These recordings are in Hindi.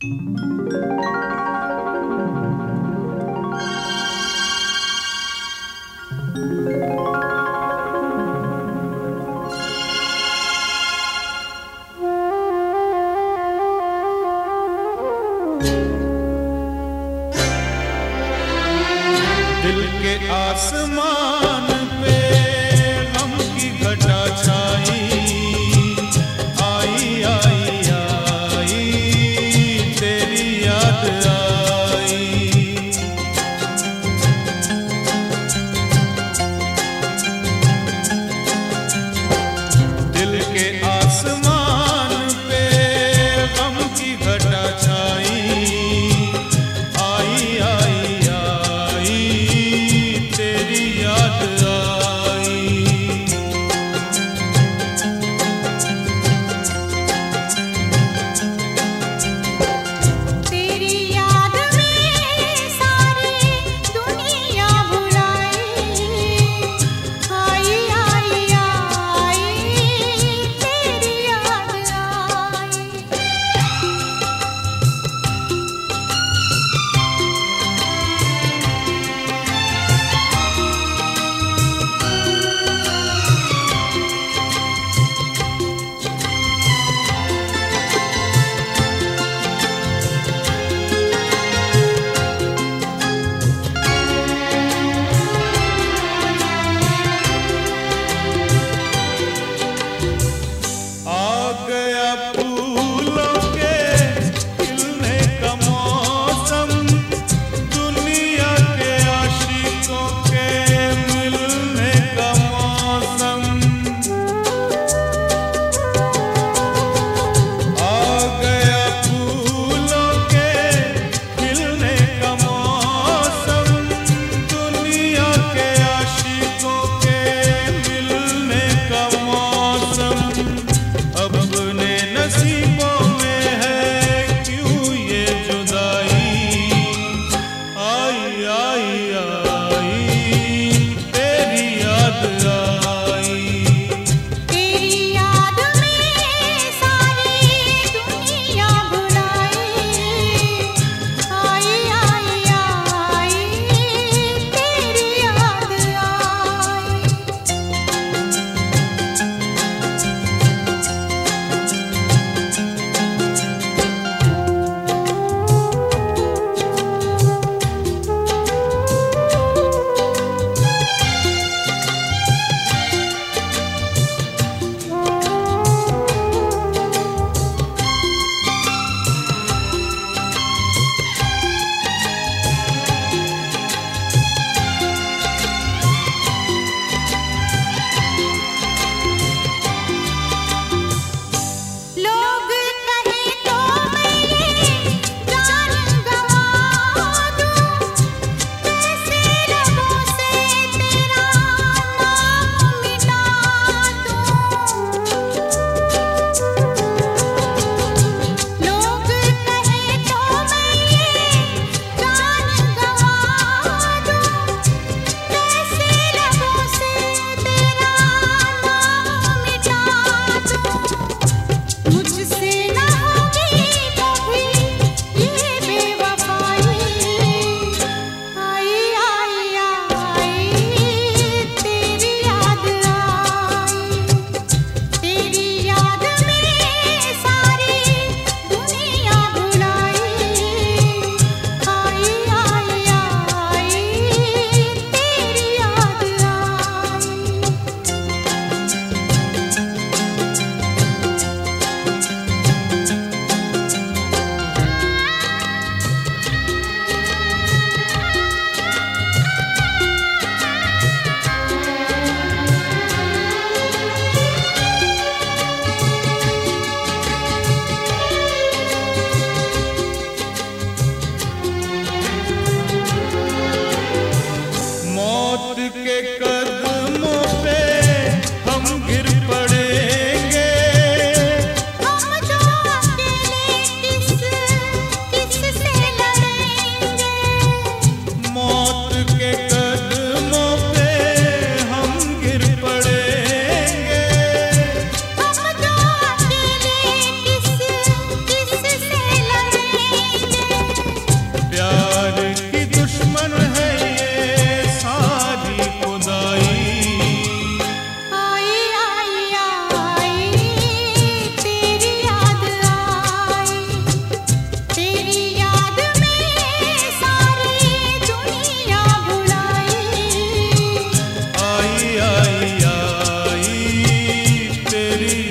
दिल के आसमान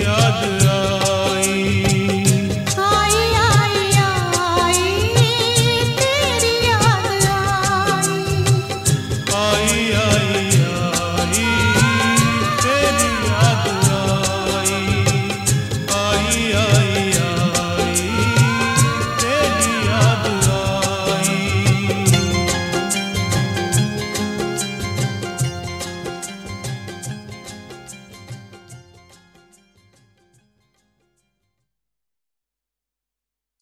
याद